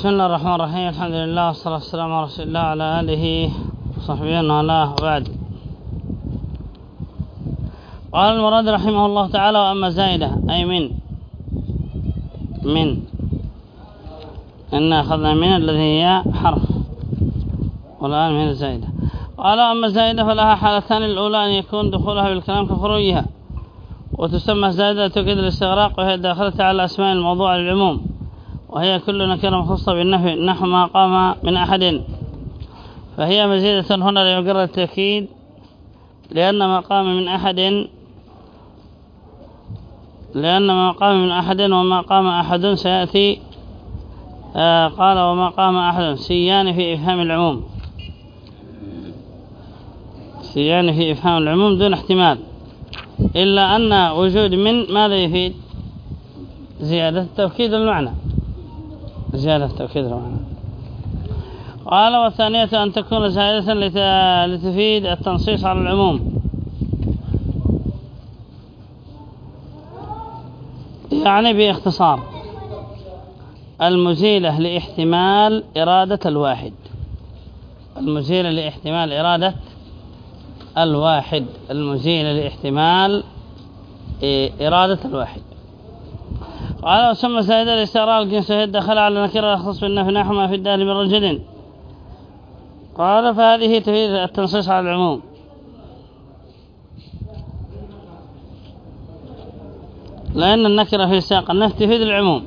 بسم الله الرحمن الرحيم الحمد لله والصلاة والسلام على رسول الله وعلى آله وصحبه وعلى وبعد قال المراد رحمه الله تعالى وأما زائدة أي من من إن أخذنا من الذي هي حرف والآن من الزائدة قال أما الزائدة فلها حالتان الأولى أن يكون دخولها بالكلام كخروجها وتسمى زائدة تؤكد الاستغراق وهي داخلة على أسماء الموضوع للعموم وهي كل نكرة مخصوصة بالنفي نحو ما قام من أحد. فهي مزيدة هنا ليقر التأكيد لأن ما قام من أحد لأن ما قام من أحد وما قام أحد سيأتي آه قال وما قام أحد. سيان في إفهام العموم. سيان في إفهام العموم دون احتمال. إلا أن وجود من ماذا يفيد؟ زيادة توكيد المعنى. زيادة توكيد المعنى قال والثانية أن تكون زائدة لتفيد التنصيص على العموم. يعني باختصار المزيلة لاحتمال إرادة الواحد. المزيلة لاحتمال إرادة الواحد. المزيلة لاحتمال إرادة الواحد. قال وسمى زائدة لاستغراق الجنس الدخل على نكرة يخص بالنفي نحو ما في الدال من رجل. قال فهذه تفيد التنصيص على العموم. لأن النكرة في سياق النفي تفيد العموم.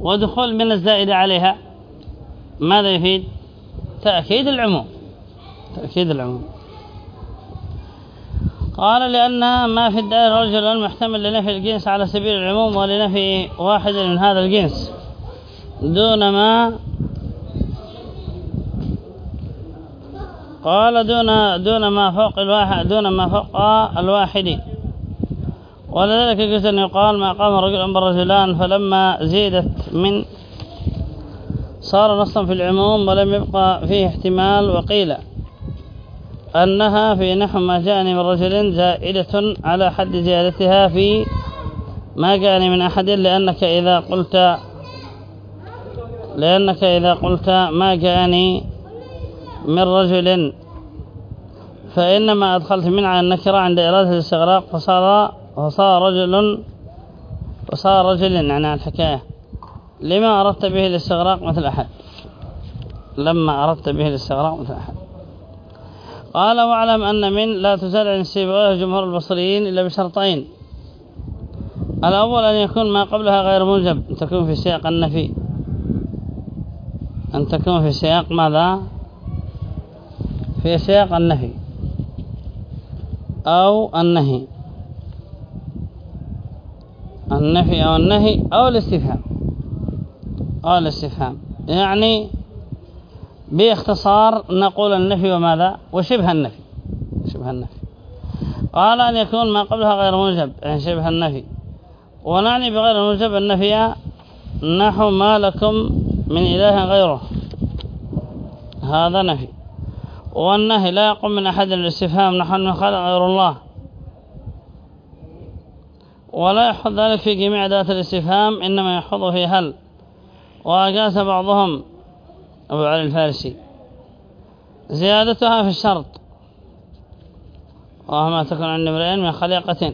ودخول من الزائدة عليها ماذا يفيد؟ تأكيد العموم. تأكيد العموم. قال لأنها ما في الدائرة رجل محتمل لنفي الجنس على سبيل العموم ولنفي واحد من هذا الجنس. دون ما قال دون دون ما فوق الواحد دون ما فوق الواحد. ولذلك يجوز أن يقال ما قام رجل بالرجلان فلما زيدت من صار نصا في العموم ولم يبقى فيه احتمال وقيل. أنها في نحو ما جاءني من رجل زائدة على حد زيادتها في ما جاءني من أحد لأنك إذا قلت لأنك إذا قلت ما جاءني من رجل فإنما أدخلت من على النكرة عند إرادة الاستغراق فصار فصار رجل فصار رجل يعني الحكاية. لما أردت به الاستغراق مثل أحد. لما أردت به الاستغراق مثل أحد. قال واعلم أن من لا تزال عن سيبغيه جمهور البصريين إلا بشرطين. الأول أن يكون ما قبلها غير موجب أن تكون في سياق النفي. أن تكون في سياق ماذا؟ في سياق النفي. أو النهي. النفي أو النهي أو الاستفهام. أو الاستفهام. يعني باختصار نقول النفي وماذا؟ وشبه النفي. شبه النفي. قال أن يكون ما قبلها غير موجب يعني شبه النفي. ونعني بغير موجب النفي نحو ما لكم من إله غيره. هذا نفي. والنهي لا يقوم من أحد الاستفهام نحو أنه خلق غير الله. ولا يحفظ ذلك في جميع ذات الاستفهام إنما يحفظه في هل. وأجاز بعضهم أبو علي الفارسي. زيادتها في الشرط. وهما تكون عند امرئين من خليقة.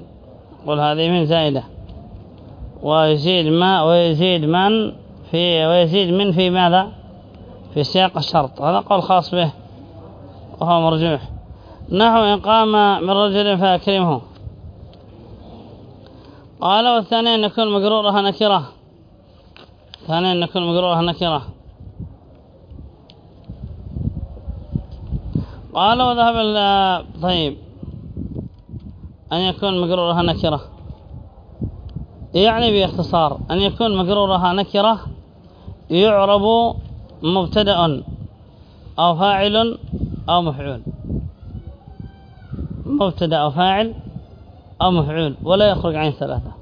قل هذه من زائدة. ويزيد ما ويزيد من في ويزيد من في ماذا؟ في سياق الشرط. هذا قول خاص به. وهو مرجوح. نحو إن قام من رجل فأكرمه. قال والثاني أن يكون مقرورها نكرة. ثانيا أن يكون مقرورها نكرة. قال وذهب طيب. أن يكون مقرورها نكرة. يعني باختصار أن يكون مقرورها نكرة يعرب مبتدأ أو فاعل أو مفعول. مبتدأ أو فاعل أو مفعول ولا يخرج عن ثلاثة.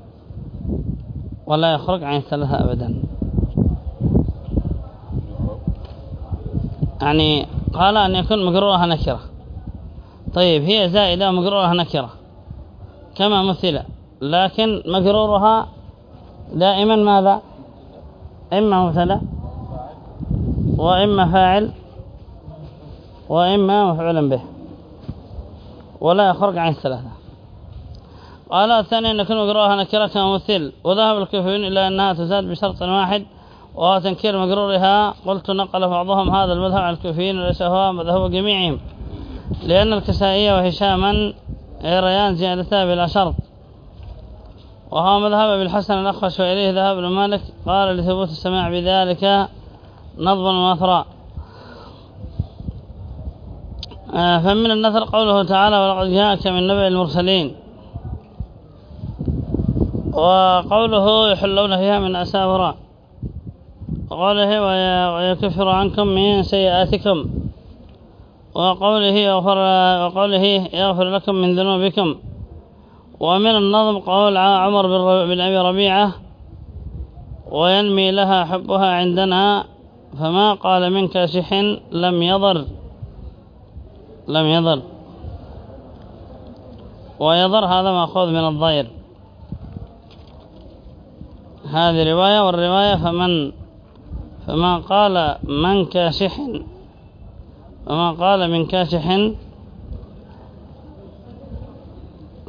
ولا يخرج عن ثلاثة أبدا. يعني قال أن يكون مقرورها نكرة. طيب هي زائدة ومقرورها نكرة. كما مثل لكن مقرورها دائما ماذا؟ إما مبتدا وإما فاعل وإما مفعول به. ولا يخرج عن الثلاثة. قال الثاني أن نكون مقروها نكرة كممثل وذهب الكوفيون إلى أنها تزاد بشرط واحد وهو تنكير مقرورها قلت نقل بعضهم هذا المذهب عن الكوفيين وليس هو مذهب جميعهم لأن الكسائية وهشاما يريان زيادتها بلا شرط. وهو مذهب بالحسن الأخفش وإليه ذهب ابن مالك قال لثبوت السماع بذلك نظما وأثرا آه، فمن النثر قوله تعالى ولقد جاءك من نبع المرسلين وقوله يحلون فيها من أساورا. وقوله ويكفر عنكم من سيئاتكم. وقوله يغفر, وقوله يغفر لكم من ذنوبكم. ومن النظم قول عمر بن أبي ربيعة وينمي لها حبها عندنا فما قال من كاشح لم يضر. لم يضر. ويضر هذا مأخوذ من الضير. هذه رواية والرواية فمن فما قال من كاشح. فما قال من كاشح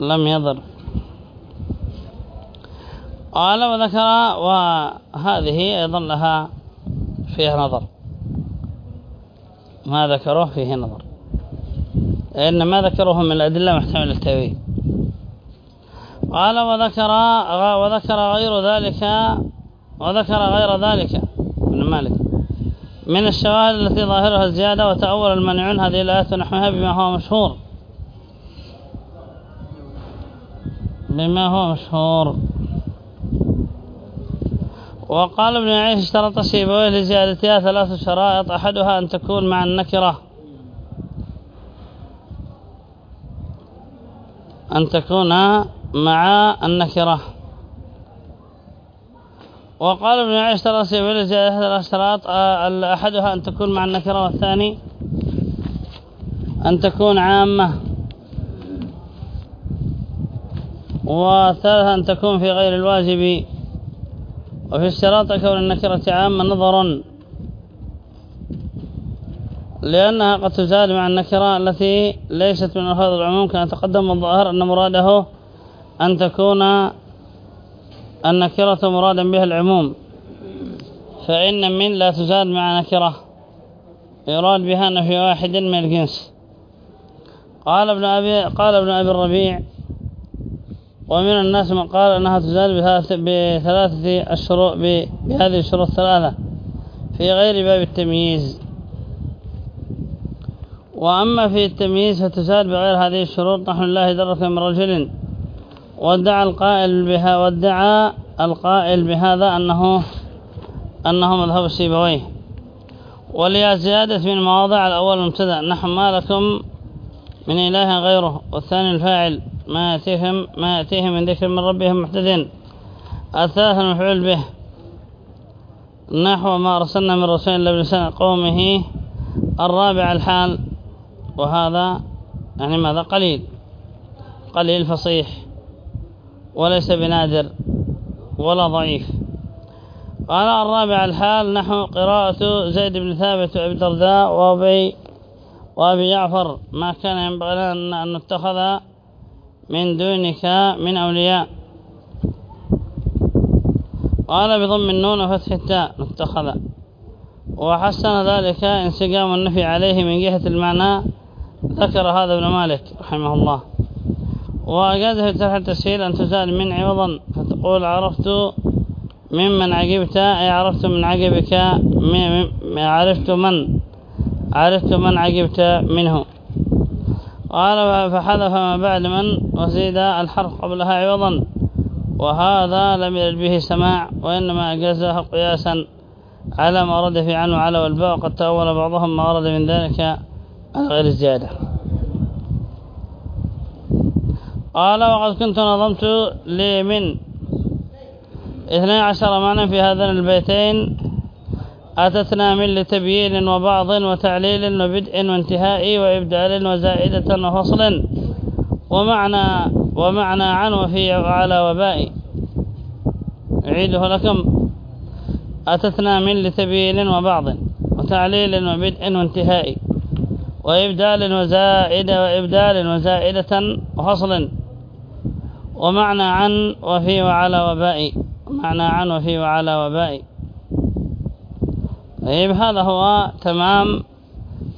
لم يضر. قال وذكر وهذه أيضا لها فيها نظر. ما ذكروه فيه نظر. إن ما ذكروه من الأدلة محتمل التأويل. قال وذكر وذكر غير ذلك وذكر غير ذلك. مالك. من الشواهد التي ظاهرها الزيادة وتأول المنعون هذه الآيات نحوها بما هو مشهور. بما هو مشهور. وقال ابن عيش اشترط سيبويه لزيادتها ثلاث شرائط أحدها أن تكون مع النكرة. أن تكون مع النكرة. وقال ابن عيش اشترط سيبويه لزيادة ثلاث شرائط أحدها أن تكون مع النكرة والثاني أن تكون عامة. والثالثة أن تكون في غير الواجب. وفي اشتراط كون النكرة عامة نظرا. لأنها قد تزاد مع النكرة التي ليست من ألفاظ العموم كان تقدم الظاهر أن مراده أن تكون النكرة مرادا بها العموم فإن من لا تزاد مع نكرة يراد بها نفي واحد من الجنس. قال ابن أبي, قال ابن أبي الربيع ومن الناس من قال أنها تزال بثلاثة الشروط بهذه الشروط الثلاثة في غير باب التمييز. وأما في التمييز فتزال بغير هذه الشروط. نحن الله درك من رجل وادعى القائل بها وادعى القائل بهذا أنه أنه مذهب السيبويه وليا زيادة من مواضع الأول مبتدأ. نحن ما لكم من إله غيره والثاني الفاعل ما يأتيهم, ما يأتيهم من ذكر من ربهم محتدين الثالث المفعول به نحو ما أرسلنا من رسول الله بلسان قومه. الرابع الحال وهذا يعني ماذا؟ قليل. قليل فصيح. وليس بنادر ولا ضعيف. قال الرابع الحال نحو قراءة زيد بن ثابت وأبي الدرداء وأبي وأبي جعفر. ما كان ينبغي أن نتخذ من دونك من أولياء. قال بضم النون وفتح التاء اتخذ وحسن ذلك انسقام النفي عليه من جهة المعنى ذكر هذا ابن مالك رحمه الله. في تحت التسهيل أن تزال من عوضا فتقول عرفت ممن عجبت؟ أي عرفت من عجبك؟ عرفت من؟ عرفت من عجبت منه. قال فحذف ما بعد من وزيد الحرف قبلها عوضا وهذا لم يرد به سماع وإنما أجازه قياسا على ما ورد في عنه على والباء. وقد تأول بعضهم ما ورد من ذلك على غير الزيادة. قال وقد كنت نظمت لي من اثنين عشر معنى في هذين البيتين أتتنا من لتبيين وبعض وتعليل وبدء وانتهاء وإبدال وزائدة وفصل ومعنى ومعنى عن وفي وعلى وباء. أعيده لكم. أتتنا من لتبيين وبعض وتعليل وبدء وانتهاء وإبدال وزائدة وإبدال وزائدة وفصل. ومعنى عن وفي وعلى وباء. معنى عن وفي وعلى وباء. طيب هذا هو تمام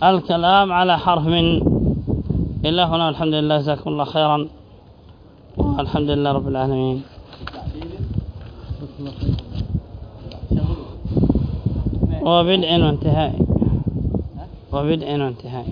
الكلام على حرف من. إلا هنا الحمد لله جزاكم الله خيرا. والحمد لله رب العالمين. وبدء وانتهاء. وبدء وانتهاء.